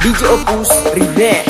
DJ Opus Remix.